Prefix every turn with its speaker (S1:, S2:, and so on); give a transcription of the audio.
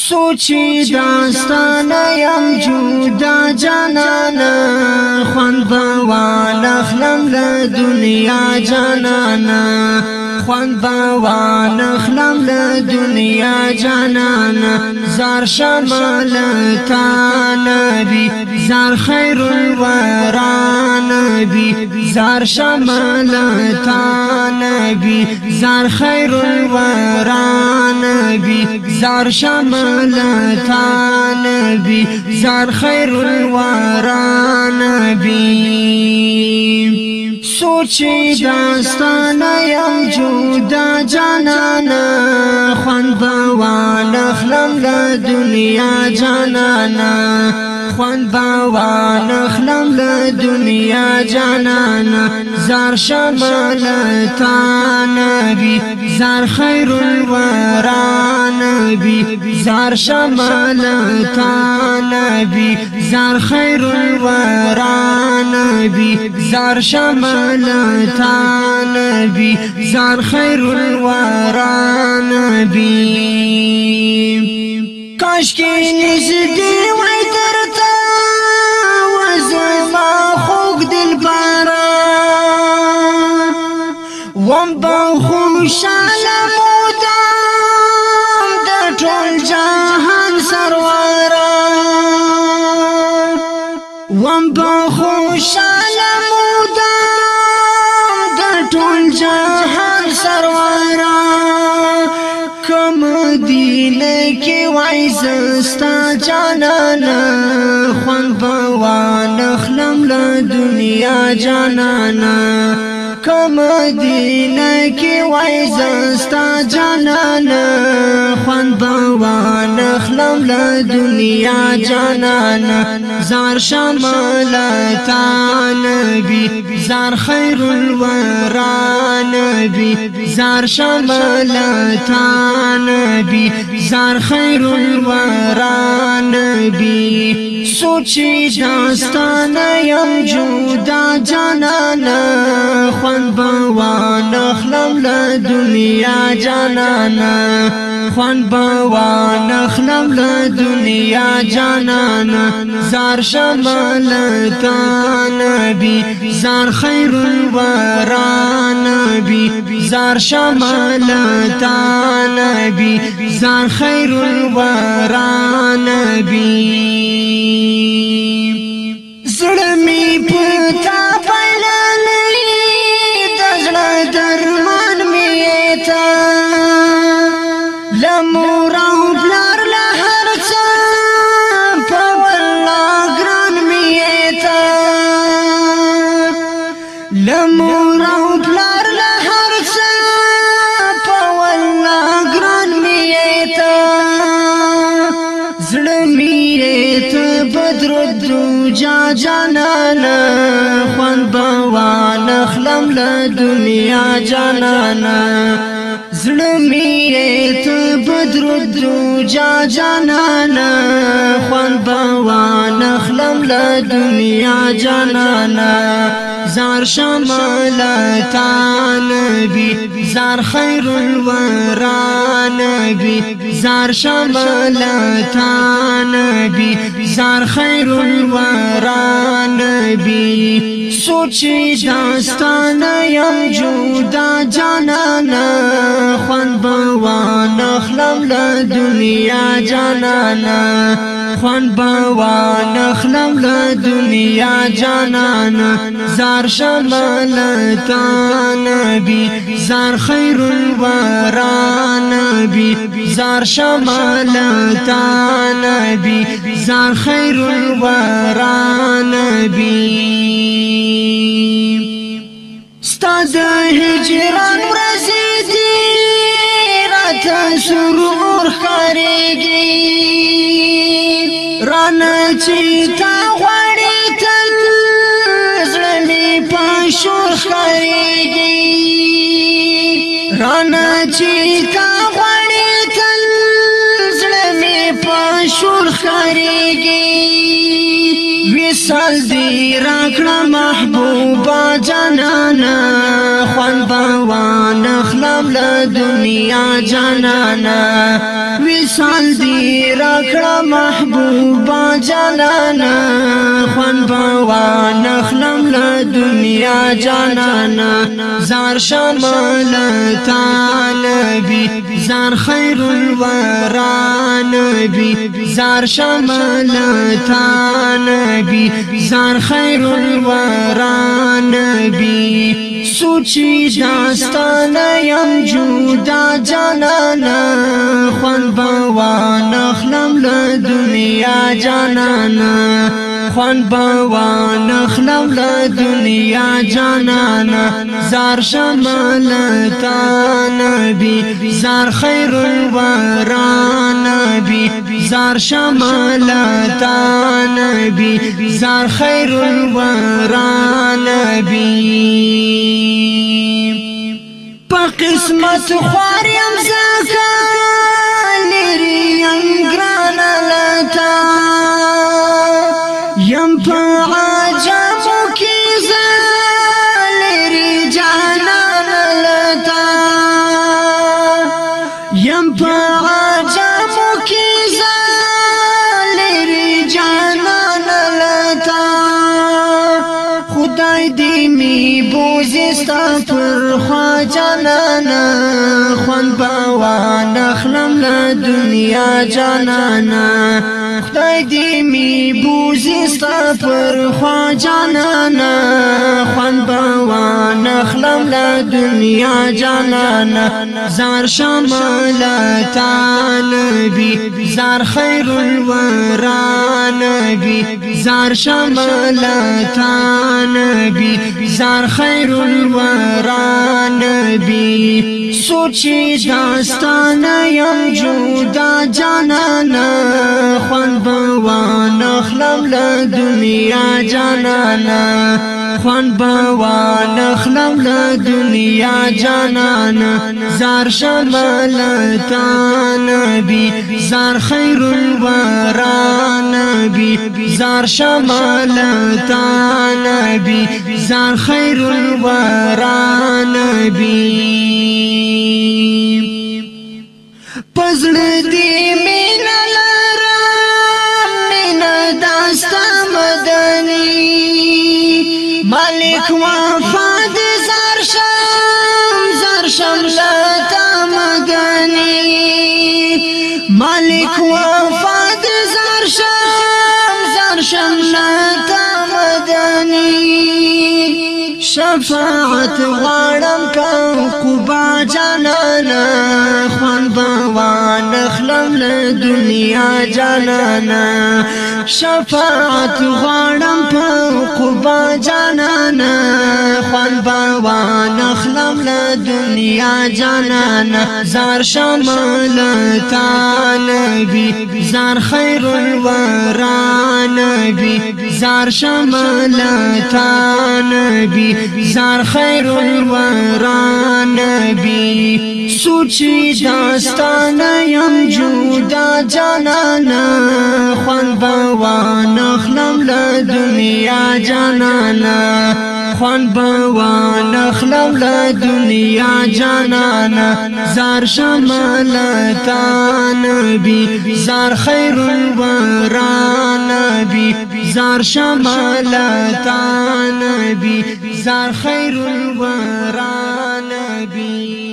S1: سوچي داستان يم جودا جانانا خوان بوال اخلم لدنيا جانانا خوان بوال اخلم لدنيا جانانا زار شمالتا زار خیر الورا نبی زار شمالتا نبی زار خیر الورا نبی زار شمالتا نبی زار خیر الورا نبی سوچي داستان يم جودا جانانا خوان بوان اخلم لا دنیا جانانا خوان باوان اخلم له دنیا جانانا زار شمال تا نبی زار خیر الورا نبی زار شمال تا نبی زار خیر الورا نبی زار شمال تا نبی زار خیر الورا نبی کاش کې نږدې وای درته وزما خوږ دل بارا وم به خوشاله مو وای زستا جانانا خوان بوان اخلم له دنیا جانانا کم دینه کی وای زستا جانانا له دنیا جانانا زار شمال تا نبی زار خیر الورا نبی زار شمال تا نبی زار خیر الورا نبی سوچی داستان یم جودا جانانا خوان بوان اخلم له دنیا جانانا خوان بوان اخلم له دنیا جانانا زار شمال کا نبی زار خیر الورا نبی زار شمال تا نبی زار خیر الورا نبی زړه جا جانانا خوان بوان اخلم لدنیا جانانا زړمی ته بدر درو جا جانانا خوان بوان اخلم لدنیا جانانا زار شمالتان زار خیر الورا نبی زار شملتا نبی زار خیر الورا نبی سوچی داستان یم جودا جانانا خوان بوان اخلم لدنیا جانانا خوان بوان اخلم له دنیا جانانا زار شمالتا نبی زار خیر الورا نبی زار شمالتا نبی زار خیر الورا نبی ستا د هجران ورځې دي راته سرور خارېږي ګرنا چې تا غړې تل زړه می پښور خړېږي رانا چې تا غړې تل زړه می پښور خړېږي وسال دې راکړه محبوبا جانانا خوان بوان خلم له دنیا جانانا وصال دی راکړه محبوبا جانانا خوان بوا نخلم له دنیا جانانا زار شمال طالبي زار خير الورا نبي زار شمال طالبي زار خير الورا چې داستان یم جدا جانانا خوان بوان اخلم له دنیا جانانا خوان بوان اخلم له دنیا جانانا زار شمال تا نبی زار خیر الورا نبی زار شمال تا نبی زار خیر الورا نبی په قسمت خواریم زکا لري انګران لتا په عجبو کې زالری جانان لتا خدای دې می بوزستا پر خوا جانان خوان په وانه خلم له دنیا جانانا خدای دې می بوزي ستا پر خوا جانانا خوان بوان اخلم لا دنیا جانانا زار شمال طالبي زار خير الورى نبي زار شمال طالبي زار خير الورى نبي سوچي داستان يم جودا جانانا خوان بوان اخلم له دنیا جانانا خوان بوان وان اخلم له دنیا جانانا زار شملتا نبی زار خیر الورا نبی زار شملتا نبی زار خیر الورا نبی پزړ دی ملک وفاد زرشم زرشم لا شفاعت غړم کم کوبا جانانا خوان بوان خلم له دنیا جانانا شفاعت غړم کم کوبا جانانا خوان بوان خلم له دنیا جانانا زار شمل تا نبی زار خیر الورا نبی زار شملتا نبی زار خیر الورا نبی سوچی داستان یم جودا جانانا خوان بوان اخلم لدنیا جانانا خوان بوا نخلم لا دنیا جانانا زار شمالتا نبی زار خیر الورا نبی زار شمالتا نبی زار خیر الورا نبی